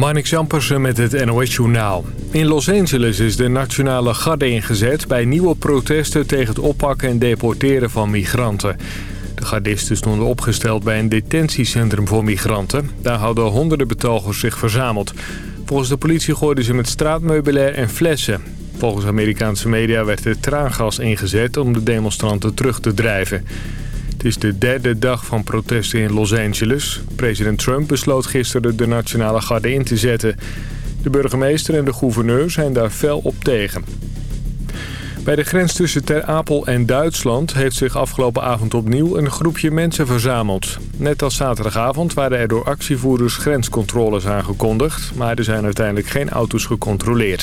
Marnix Jampersen met het NOS-journaal. In Los Angeles is de Nationale Garde ingezet... bij nieuwe protesten tegen het oppakken en deporteren van migranten. De gardisten stonden opgesteld bij een detentiecentrum voor migranten. Daar hadden honderden betogers zich verzameld. Volgens de politie gooiden ze met straatmeubilair en flessen. Volgens Amerikaanse media werd er traangas ingezet om de demonstranten terug te drijven. Het is de derde dag van protesten in Los Angeles. President Trump besloot gisteren de Nationale Garde in te zetten. De burgemeester en de gouverneur zijn daar fel op tegen. Bij de grens tussen Ter Apel en Duitsland heeft zich afgelopen avond opnieuw een groepje mensen verzameld. Net als zaterdagavond waren er door actievoerders grenscontroles aangekondigd, maar er zijn uiteindelijk geen auto's gecontroleerd.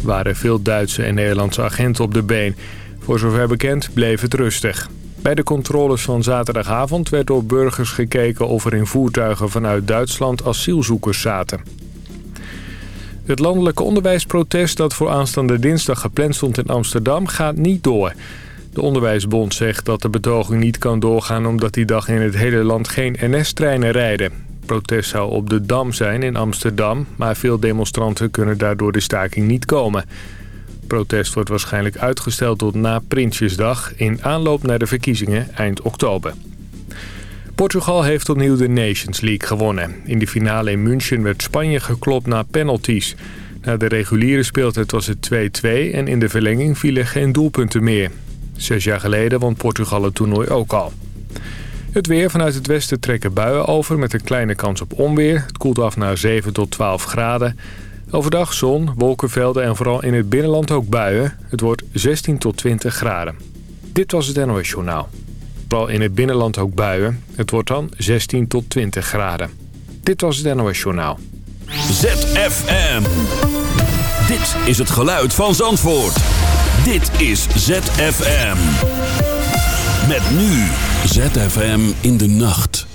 Er waren veel Duitse en Nederlandse agenten op de been. Voor zover bekend bleef het rustig. Bij de controles van zaterdagavond werd door burgers gekeken of er in voertuigen vanuit Duitsland asielzoekers zaten. Het landelijke onderwijsprotest dat voor aanstaande dinsdag gepland stond in Amsterdam gaat niet door. De Onderwijsbond zegt dat de betoging niet kan doorgaan omdat die dag in het hele land geen NS-treinen rijden. protest zou op de Dam zijn in Amsterdam, maar veel demonstranten kunnen daardoor de staking niet komen protest wordt waarschijnlijk uitgesteld tot na Prinsjesdag... in aanloop naar de verkiezingen eind oktober. Portugal heeft opnieuw de Nations League gewonnen. In de finale in München werd Spanje geklopt na penalties. Na de reguliere speeltijd was het 2-2 en in de verlenging vielen geen doelpunten meer. Zes jaar geleden won Portugal het toernooi ook al. Het weer vanuit het westen trekken buien over met een kleine kans op onweer. Het koelt af naar 7 tot 12 graden. Overdag zon, wolkenvelden en vooral in het binnenland ook buien. Het wordt 16 tot 20 graden. Dit was het NOS Journaal. Vooral in het binnenland ook buien. Het wordt dan 16 tot 20 graden. Dit was het NOS Journaal. ZFM. Dit is het geluid van Zandvoort. Dit is ZFM. Met nu ZFM in de nacht.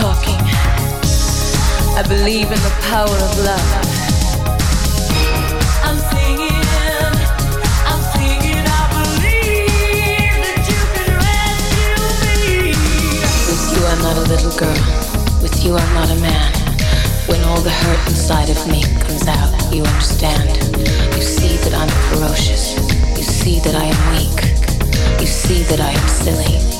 talking. I believe in the power of love. I'm not a little girl. With you, I'm not a man. When all the hurt inside of me comes out, you understand. You see that I'm ferocious. You see that I am weak. You see that I am silly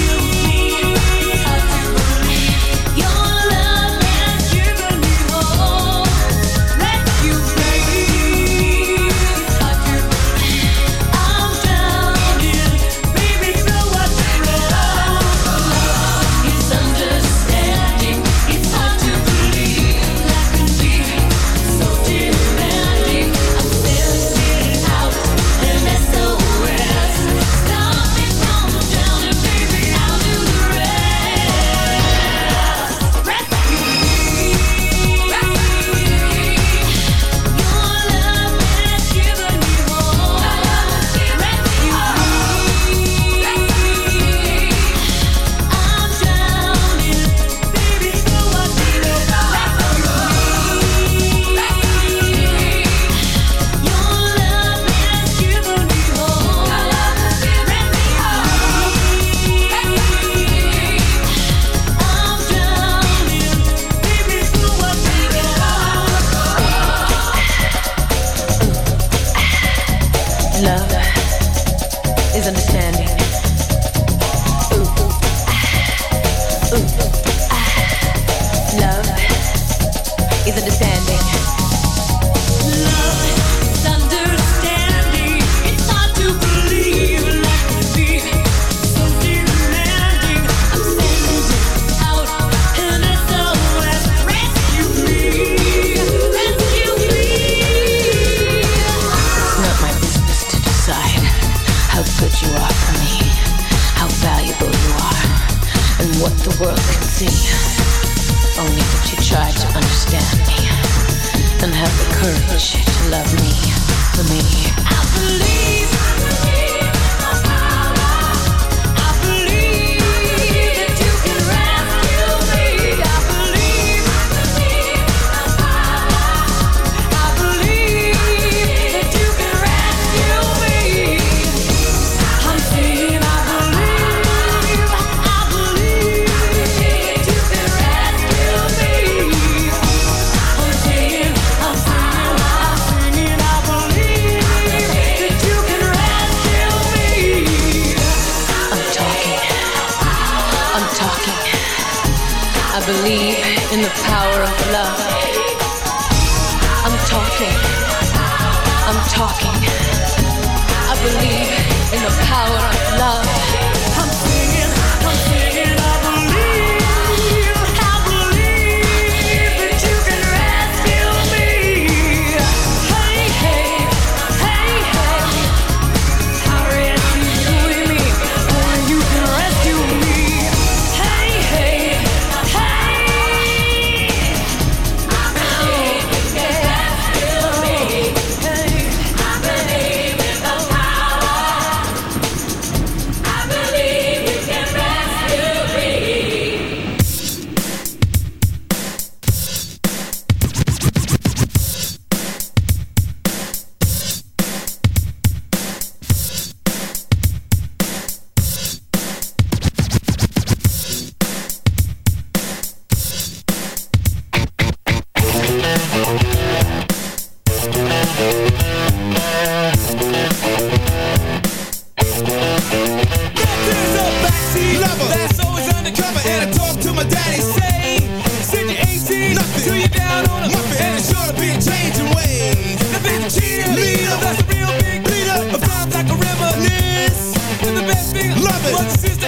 Sister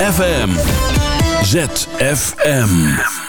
FM. ZFM.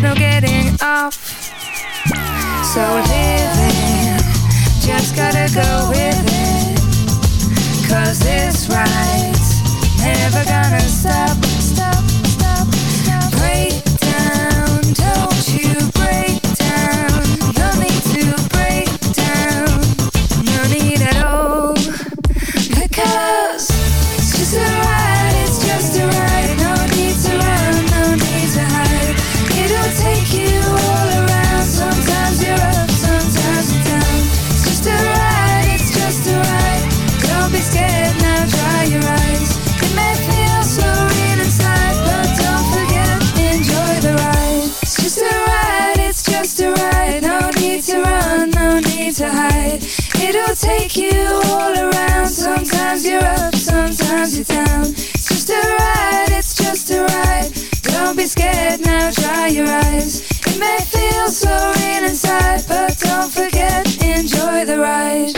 There's no getting off. So living Just gotta go with it. Cause this ride's never gonna stop. Sometimes you're up, sometimes you're down. It's just a ride, it's just a ride. Don't be scared now, dry your eyes. It may feel so real inside, but don't forget, enjoy the ride.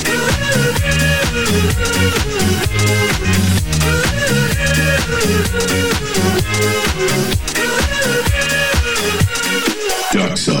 Dark Side.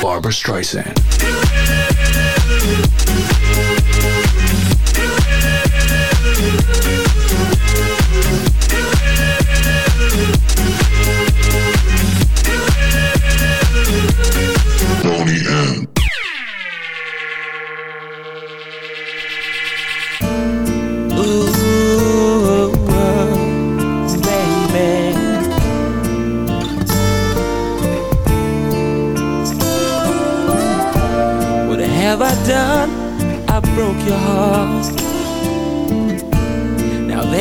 Barbra Streisand.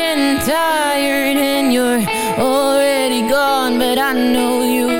getting tired and you're already gone But I know you